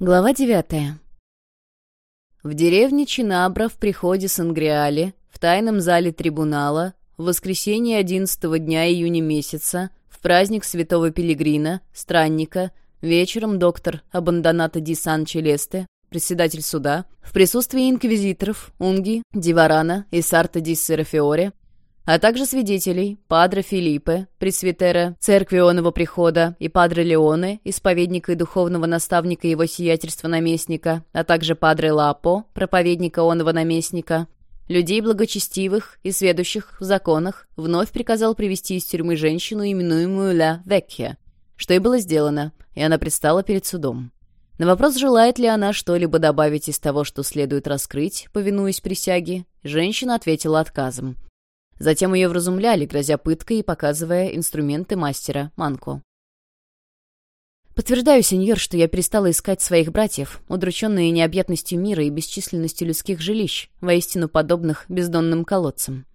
Глава девятая. В деревне Чинабра в приходе Сангриале, в тайном зале трибунала, в воскресенье одиннадцатого дня июня месяца, в праздник святого Пилигрина, странника, вечером доктор Абандоната ди Сан-Челесте, председатель суда, в присутствии инквизиторов Унги, Диварана и Сарта ди Серафиоре, а также свидетелей Падре Филиппе, пресвитера Церкви Ионова Прихода, и Падре Леоне, исповедника и духовного наставника его сиятельства наместника, а также Падре Лапо, проповедника Ионова наместника, людей благочестивых и сведущих в законах, вновь приказал привести из тюрьмы женщину, именуемую Ля Векхе, что и было сделано, и она предстала перед судом. На вопрос, желает ли она что-либо добавить из того, что следует раскрыть, повинуясь присяге, женщина ответила отказом. Затем ее вразумляли, грозя пыткой и показывая инструменты мастера Манко. Подтверждаю, сеньор, что я перестала искать своих братьев, удрученные необъятностью мира и бесчисленностью людских жилищ, воистину подобных бездонным колодцам.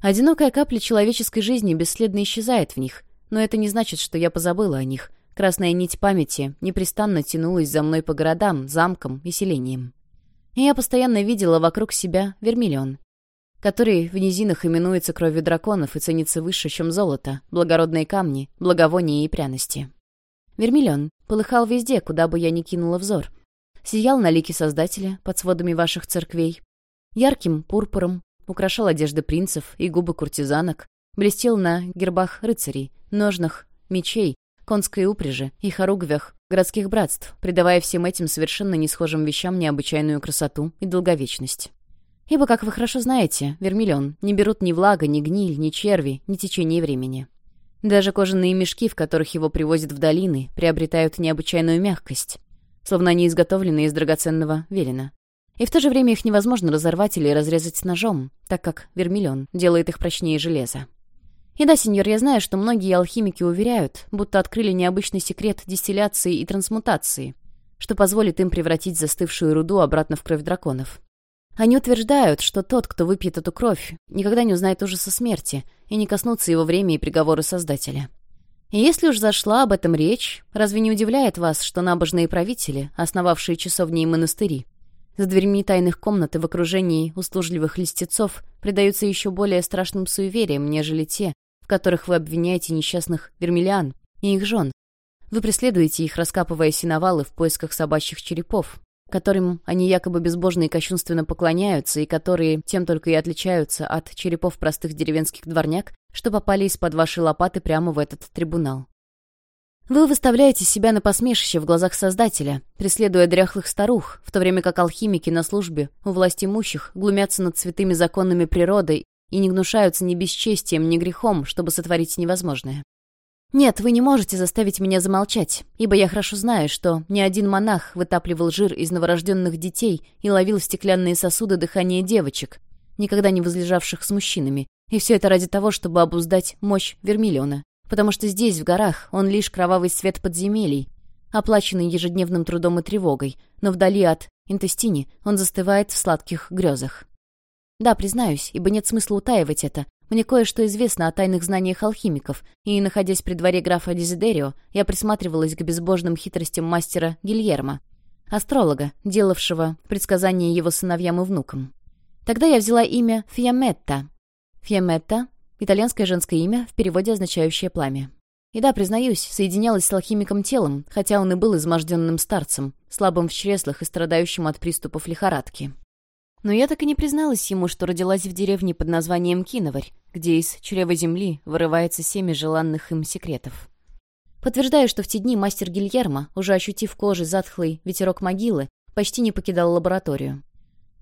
Одинокая капля человеческой жизни бесследно исчезает в них, но это не значит, что я позабыла о них. Красная нить памяти непрестанно тянулась за мной по городам, замкам и селениям. И я постоянно видела вокруг себя вермиллион, который в низинах именуется кровью драконов и ценится выше, чем золото, благородные камни, благовония и пряности. Вермиллион полыхал везде, куда бы я ни кинула взор. Сиял на лике Создателя под сводами ваших церквей. Ярким пурпуром украшал одежды принцев и губы куртизанок, блестел на гербах рыцарей, ножнах, мечей, конской упряжи и хоругвях городских братств, придавая всем этим совершенно не схожим вещам необычайную красоту и долговечность. Ибо, как вы хорошо знаете, вермиллион не берут ни влага, ни гниль, ни черви, ни течение времени. Даже кожаные мешки, в которых его привозят в долины, приобретают необычайную мягкость, словно они изготовлены из драгоценного велена. И в то же время их невозможно разорвать или разрезать ножом, так как вермиллион делает их прочнее железа. И да, сеньор, я знаю, что многие алхимики уверяют, будто открыли необычный секрет дистилляции и трансмутации, что позволит им превратить застывшую руду обратно в кровь драконов. Они утверждают, что тот, кто выпьет эту кровь, никогда не узнает ужаса смерти и не коснутся его время и приговоры Создателя. И если уж зашла об этом речь, разве не удивляет вас, что набожные правители, основавшие часовни и монастыри, за дверьми тайных комнат и в окружении услужливых листецов предаются еще более страшным суевериям, нежели те, в которых вы обвиняете несчастных вермиллиан и их жен. Вы преследуете их, раскапывая синовалы в поисках собачьих черепов, которым они якобы безбожно и кощунственно поклоняются, и которые тем только и отличаются от черепов простых деревенских дворняк, что попали из-под вашей лопаты прямо в этот трибунал. Вы выставляете себя на посмешище в глазах Создателя, преследуя дряхлых старух, в то время как алхимики на службе у власть имущих глумятся над святыми законами природы и не гнушаются ни бесчестием, ни грехом, чтобы сотворить невозможное. «Нет, вы не можете заставить меня замолчать, ибо я хорошо знаю, что ни один монах вытапливал жир из новорожденных детей и ловил в стеклянные сосуды дыхание девочек, никогда не возлежавших с мужчинами, и все это ради того, чтобы обуздать мощь Вермиллиона, потому что здесь, в горах, он лишь кровавый свет подземелий, оплаченный ежедневным трудом и тревогой, но вдали от Интестини он застывает в сладких грезах. Да, признаюсь, ибо нет смысла утаивать это, мне кое-что известно о тайных знаниях алхимиков, и, находясь при дворе графа Дезидерио, я присматривалась к безбожным хитростям мастера Гильермо, астролога, делавшего предсказания его сыновьям и внукам. Тогда я взяла имя Фиаметта. Фиаметта — итальянское женское имя, в переводе означающее «пламя». И да, признаюсь, соединялась с алхимиком телом, хотя он и был изможденным старцем, слабым в чреслах и страдающим от приступов лихорадки. Но я так и не призналась ему, что родилась в деревне под названием Киноварь, где из чрева земли вырывается семя желанных им секретов. Подтверждаю, что в те дни мастер Гильермо, уже ощутив кожей затхлый ветерок могилы, почти не покидал лабораторию.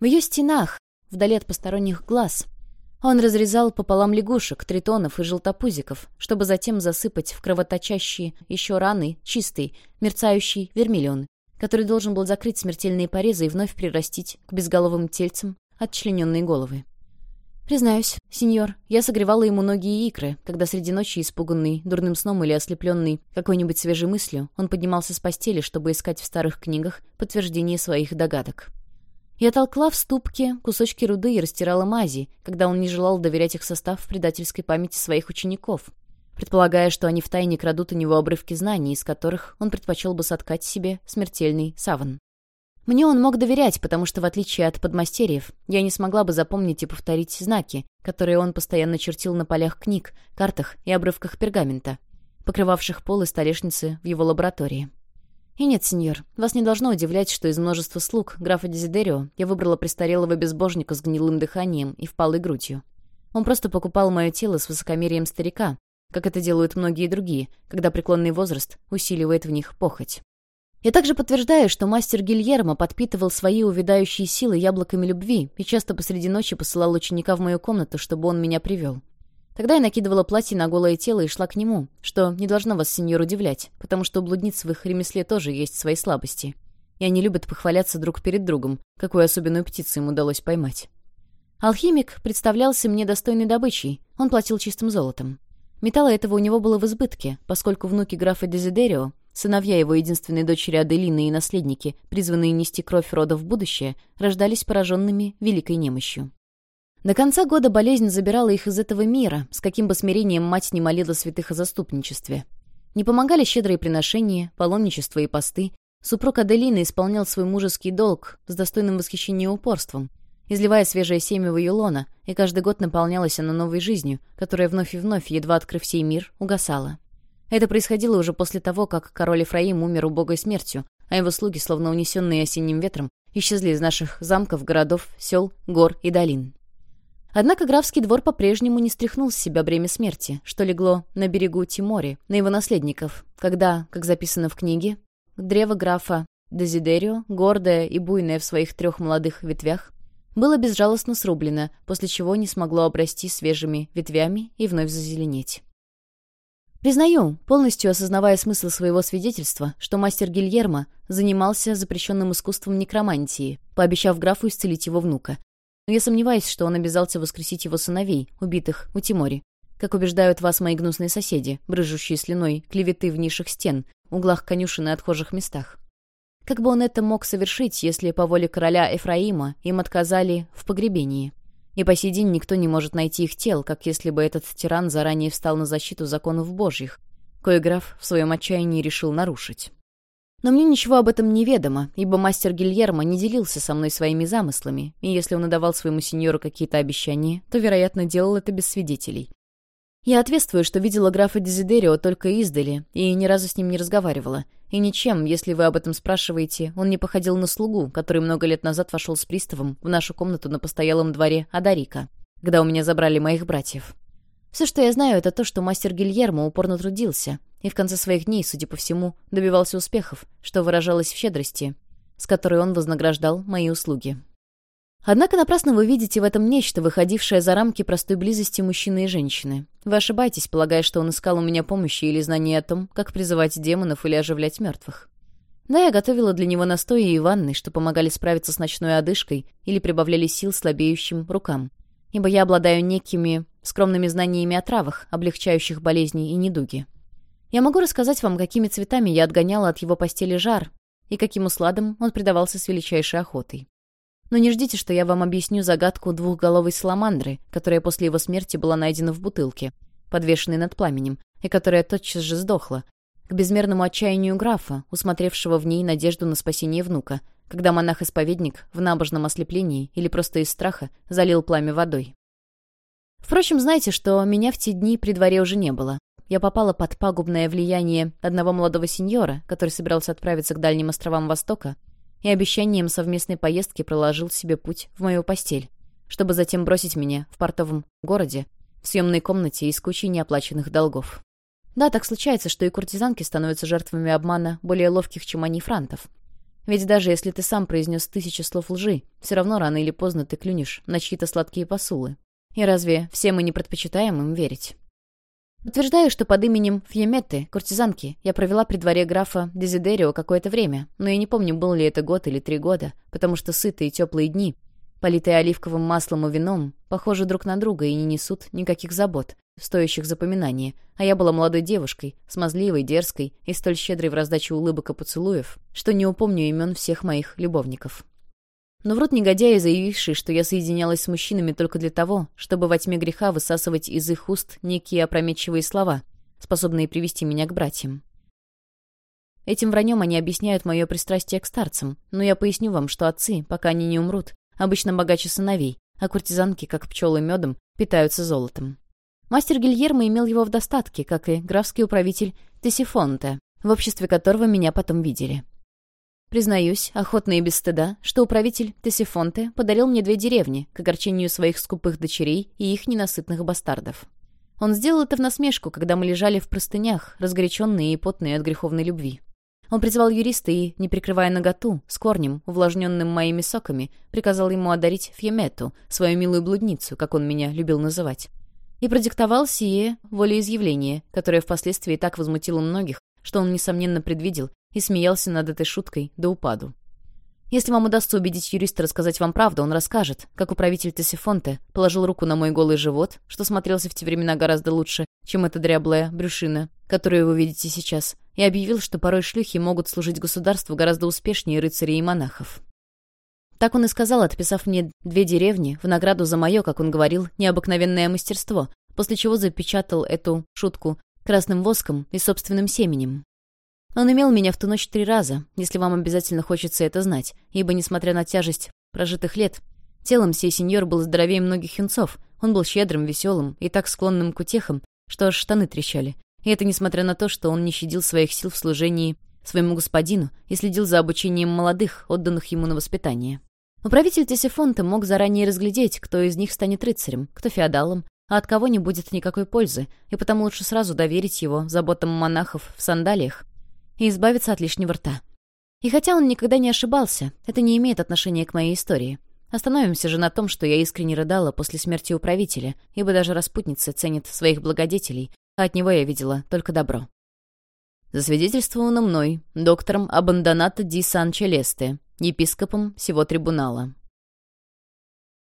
В ее стенах, вдали от посторонних глаз, он разрезал пополам лягушек, тритонов и желтопузиков, чтобы затем засыпать в кровоточащие еще раны чистый, мерцающий вермиллион, который должен был закрыть смертельные порезы и вновь прирастить к безголовым тельцам отчлененные головы. Признаюсь, сеньор, я согревала ему ноги и икры, когда среди ночи, испуганный дурным сном или ослепленный какой-нибудь свежей мыслью, он поднимался с постели, чтобы искать в старых книгах подтверждение своих догадок. Я толкла в ступке кусочки руды и растирала мази, когда он не желал доверять их состав в предательской памяти своих учеников, предполагая, что они втайне крадут у него обрывки знаний, из которых он предпочел бы соткать себе смертельный саван. Мне он мог доверять, потому что, в отличие от подмастерьев, я не смогла бы запомнить и повторить знаки, которые он постоянно чертил на полях книг, картах и обрывках пергамента, покрывавших пол и столешницы в его лаборатории. И нет, сеньор, вас не должно удивлять, что из множества слуг графа Дезидерио я выбрала престарелого безбожника с гнилым дыханием и впалой грудью. Он просто покупал мое тело с высокомерием старика, как это делают многие другие, когда преклонный возраст усиливает в них похоть. Я также подтверждаю, что мастер Гильермо подпитывал свои увядающие силы яблоками любви и часто посреди ночи посылал ученика в мою комнату, чтобы он меня привел. Тогда я накидывала платье на голое тело и шла к нему, что не должно вас, сеньор, удивлять, потому что у блудниц в их ремесле тоже есть свои слабости. И они любят похваляться друг перед другом, какую особенную птицу им удалось поймать. Алхимик представлялся мне достойной добычей, он платил чистым золотом. Металла этого у него было в избытке, поскольку внуки графа Дезидерио Сыновья его единственной дочери Аделины и наследники, призванные нести кровь рода в будущее, рождались пораженными великой немощью. До конца года болезнь забирала их из этого мира, с каким бы смирением мать не молила святых о заступничестве. Не помогали щедрые приношения, паломничество и посты. Супруг Аделины исполнял свой мужеский долг с достойным восхищением упорством, изливая свежее семя в ее лона, и каждый год наполнялась она новой жизнью, которая вновь и вновь, едва открыв сей мир, угасала. Это происходило уже после того, как король Ефраим умер убогой смертью, а его слуги, словно унесенные осенним ветром, исчезли из наших замков, городов, сел, гор и долин. Однако графский двор по-прежнему не стряхнул с себя бремя смерти, что легло на берегу Тимори, на его наследников, когда, как записано в книге, древо графа Дезидерио, гордое и буйное в своих трех молодых ветвях, было безжалостно срублено, после чего не смогло обрасти свежими ветвями и вновь зазеленеть. Признаю, полностью осознавая смысл своего свидетельства, что мастер Гильермо занимался запрещенным искусством некромантии, пообещав графу исцелить его внука. Но я сомневаюсь, что он обязался воскресить его сыновей, убитых у Тимори. Как убеждают вас мои гнусные соседи, брыжущие слюной, клеветы в нишах стен, углах конюшен и отхожих местах. Как бы он это мог совершить, если по воле короля Эфраима им отказали в погребении? И по сей день никто не может найти их тел, как если бы этот тиран заранее встал на защиту законов божьих, кое граф в своем отчаянии решил нарушить. Но мне ничего об этом не ведомо, ибо мастер Гильермо не делился со мной своими замыслами, и если он и давал своему сеньору какие-то обещания, то, вероятно, делал это без свидетелей. Я ответствую, что видела графа Дезидерио только издали и ни разу с ним не разговаривала. И ничем, если вы об этом спрашиваете, он не походил на слугу, который много лет назад вошел с приставом в нашу комнату на постоялом дворе Адарика, когда у меня забрали моих братьев. Все, что я знаю, это то, что мастер Гильермо упорно трудился, и в конце своих дней, судя по всему, добивался успехов, что выражалось в щедрости, с которой он вознаграждал мои услуги. Однако напрасно вы видите в этом нечто, выходившее за рамки простой близости мужчины и женщины. Вы ошибаетесь, полагая, что он искал у меня помощи или знания о том, как призывать демонов или оживлять мертвых. Да, я готовила для него настои и ванны, что помогали справиться с ночной одышкой или прибавляли сил слабеющим рукам. Ибо я обладаю некими скромными знаниями о травах, облегчающих болезни и недуги. Я могу рассказать вам, какими цветами я отгоняла от его постели жар и каким усладом он предавался с величайшей охотой. Но не ждите, что я вам объясню загадку двухголовой саламандры, которая после его смерти была найдена в бутылке, подвешенной над пламенем, и которая тотчас же сдохла, к безмерному отчаянию графа, усмотревшего в ней надежду на спасение внука, когда монах-исповедник в набожном ослеплении или просто из страха залил пламя водой. Впрочем, знаете, что меня в те дни при дворе уже не было. Я попала под пагубное влияние одного молодого сеньора, который собирался отправиться к дальним островам Востока, и обещанием совместной поездки проложил себе путь в мою постель, чтобы затем бросить меня в портовом городе, в съемной комнате и с неоплаченных долгов. Да, так случается, что и куртизанки становятся жертвами обмана более ловких, чем они франтов. Ведь даже если ты сам произнес тысячи слов лжи, все равно рано или поздно ты клюнешь на чьи-то сладкие посулы. И разве все мы не предпочитаем им верить? Утверждаю, что под именем Фьеметты, куртизанки, я провела при дворе графа Дезидерио какое-то время, но я не помню, был ли это год или три года, потому что сытые теплые дни, политые оливковым маслом и вином, похожи друг на друга и не несут никаких забот, стоящих запоминания, а я была молодой девушкой, смазливой, дерзкой и столь щедрой в раздаче улыбок и поцелуев, что не упомню имен всех моих любовников. Но врут негодяи, заявившие, что я соединялась с мужчинами только для того, чтобы во тьме греха высасывать из их уст некие опрометчивые слова, способные привести меня к братьям. Этим враньем они объясняют мое пристрастие к старцам, но я поясню вам, что отцы, пока они не умрут, обычно богаче сыновей, а куртизанки, как пчелы медом, питаются золотом. Мастер Гильермо имел его в достатке, как и графский управитель Тесифонте, в обществе которого меня потом видели. Признаюсь, охотно и без стыда, что управитель Тесифонте подарил мне две деревни к огорчению своих скупых дочерей и их ненасытных бастардов. Он сделал это в насмешку, когда мы лежали в простынях, разгоряченные и потные от греховной любви. Он призвал юриста и, не прикрывая наготу, с корнем, увлажненным моими соками, приказал ему одарить Фьемету, свою милую блудницу, как он меня любил называть. И продиктовал сие волеизъявление, которое впоследствии так возмутило многих, что он, несомненно, предвидел и смеялся над этой шуткой до упаду. Если вам удастся убедить юриста рассказать вам правду, он расскажет, как управитель Тесифонте положил руку на мой голый живот, что смотрелся в те времена гораздо лучше, чем эта дряблая брюшина, которую вы видите сейчас, и объявил, что порой шлюхи могут служить государству гораздо успешнее рыцарей и монахов. Так он и сказал, отписав мне две деревни в награду за мое, как он говорил, необыкновенное мастерство, после чего запечатал эту шутку красным воском и собственным семенем, он имел меня в ту ночь три раза, если вам обязательно хочется это знать, ибо, несмотря на тяжесть прожитых лет, телом сей сеньор был здоровее многих юнцов. Он был щедрым, веселым и так склонным к утехам, что аж штаны трещали. И это несмотря на то, что он не щадил своих сил в служении своему господину и следил за обучением молодых, отданных ему на воспитание. Управитель Тесифонта мог заранее разглядеть, кто из них станет рыцарем, кто феодалом, а от кого не будет никакой пользы, и потому лучше сразу доверить его заботам монахов в сандалиях, и избавиться от лишнего рта. И хотя он никогда не ошибался, это не имеет отношения к моей истории. Остановимся же на том, что я искренне рыдала после смерти управителя, ибо даже распутницы ценят своих благодетелей, а от него я видела только добро. Засвидетельствовано мной, доктором Абандоната ди Сан-Челесте, епископом всего трибунала.